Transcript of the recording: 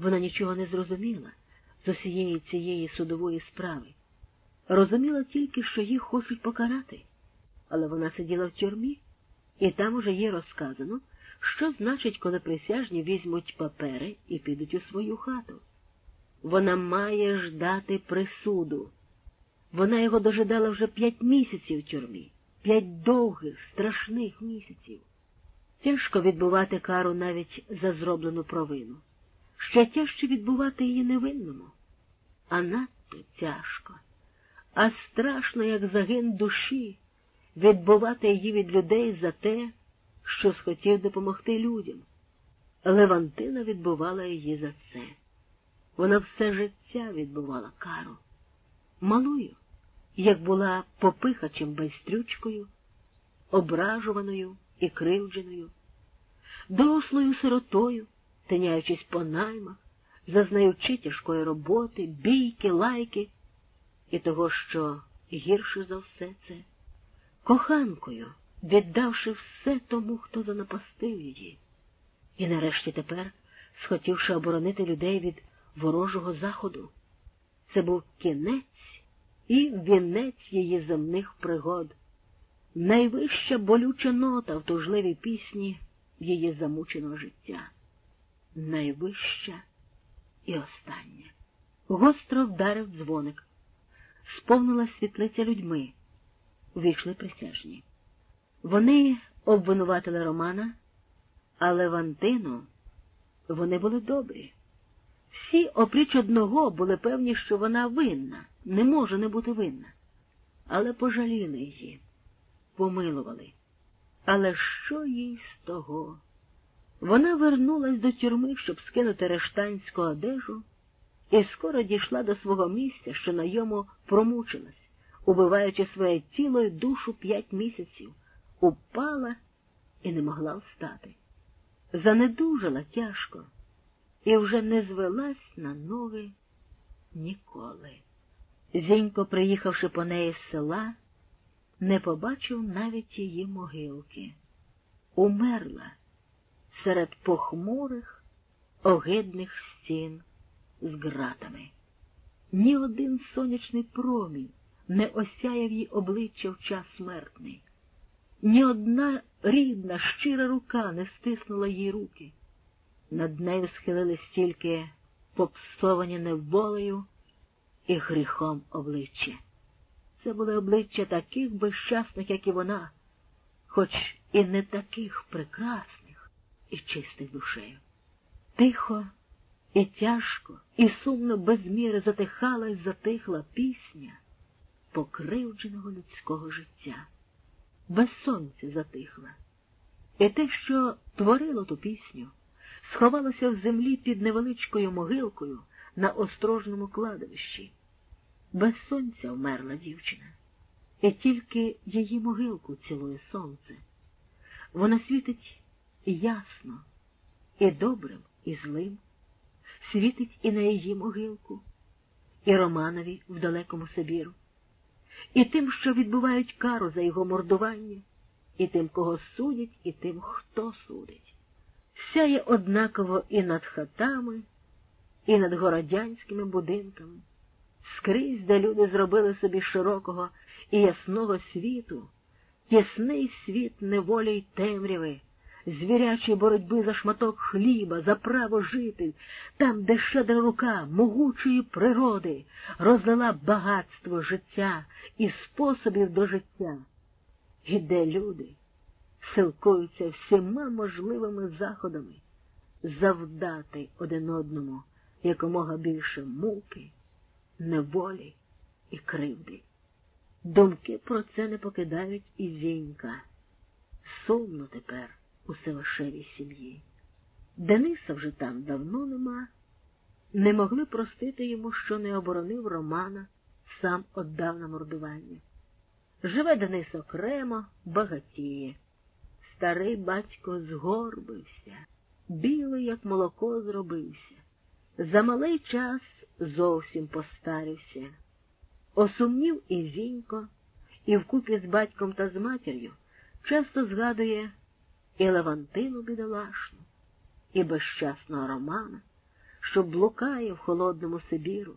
Вона нічого не зрозуміла з усієї цієї судової справи. Розуміла тільки, що їх хочуть покарати, але вона сиділа в тюрмі, і там уже їй розказано, що значить, коли присяжні візьмуть папери і підуть у свою хату. Вона має ждати присуду. Вона його дожидала вже п'ять місяців в тюрмі, п'ять довгих, страшних місяців. Тяжко відбувати кару навіть за зроблену провину. Ще тяжче відбувати її невинному. А надто тяжко, а страшно, як загин душі, відбувати її від людей за те, що схотів допомогти людям. Левантина відбувала її за це. Вона все життя відбувала кару. Малою, як була попихачем байстрючкою, ображуваною і кривдженою, дорослою сиротою, тиняючись по наймах, зазнаючи тяжкої роботи, бійки, лайки і того, що гірше за все це, коханкою, віддавши все тому, хто занапастив її, і нарешті тепер, схотівши оборонити людей від ворожого заходу, це був кінець і вінець її земних пригод, найвища болюча нота в тужливій пісні її замученого життя, найвища і остання. Гостро вдарив дзвоник, сповнила світлиця людьми, увійшли присяжні. Вони обвинуватили Романа, але Вантину вони були добрі. Всі, опріч одного, були певні, що вона винна, не може не бути винна. Але пожаліли її, помилували. Але що їй з того? Вона вернулась до тюрми, щоб скинути рештанську одежу, і скоро дійшла до свого місця, що на йому промучилась, убиваючи своє тіло і душу п'ять місяців, упала і не могла встати. Занедужала тяжко і вже не звелась на ноги ніколи. Зінько, приїхавши по неї з села, не побачив навіть її могилки. Умерла серед похмурих, огидних стін з ґратами. Ні один сонячний промінь не осяяв їй обличчя в час смертний. Ні одна рідна, щира рука не стиснула їй руки. Над нею схилились тільки попсовані неволею і гріхом обличчя. Це були обличчя таких безщасних, як і вона, хоч і не таких прекрасних і чистих душею. Тихо і тяжко, і сумно без міри затихала й затихла пісня покривдженого людського життя. Без сонця затихла. І те, що творило ту пісню, сховалося в землі під невеличкою могилкою на острожному кладовищі. Без сонця вмерла дівчина, і тільки її могилку цілує сонце. Вона світить ясно, і добрим, і злим, світить і на її могилку, і Романові в далекому Сибіру, і тим, що відбувають кару за його мордування, і тим, кого судять, і тим, хто судить. Сяє однаково і над хатами, і над городянськими будинками. Скрізь, де люди зробили собі широкого і ясного світу, тісний світ неволі й темряви, звірячої боротьби за шматок хліба, за право жити, там, де щедра рука могучої природи розлила багатство життя і способів до життя, і де люди силкуються всіма можливими заходами завдати один одному якомога більше муки неволі і кривди. Думки про це не покидають і зінька. Сумно тепер у Севашевій сім'ї. Дениса вже там давно нема. Не могли простити йому, що не оборонив Романа, сам отдав на мордування. Живе Денис окремо, багатіє. Старий батько згорбився, білий, як молоко, зробився. За малий час зовсім постарився. Осумнів і Зінько, і вкупі з батьком та з матір'ю часто згадує і Левантину бідолашну, і безщасного Романа, що блукає в холодному Сибіру,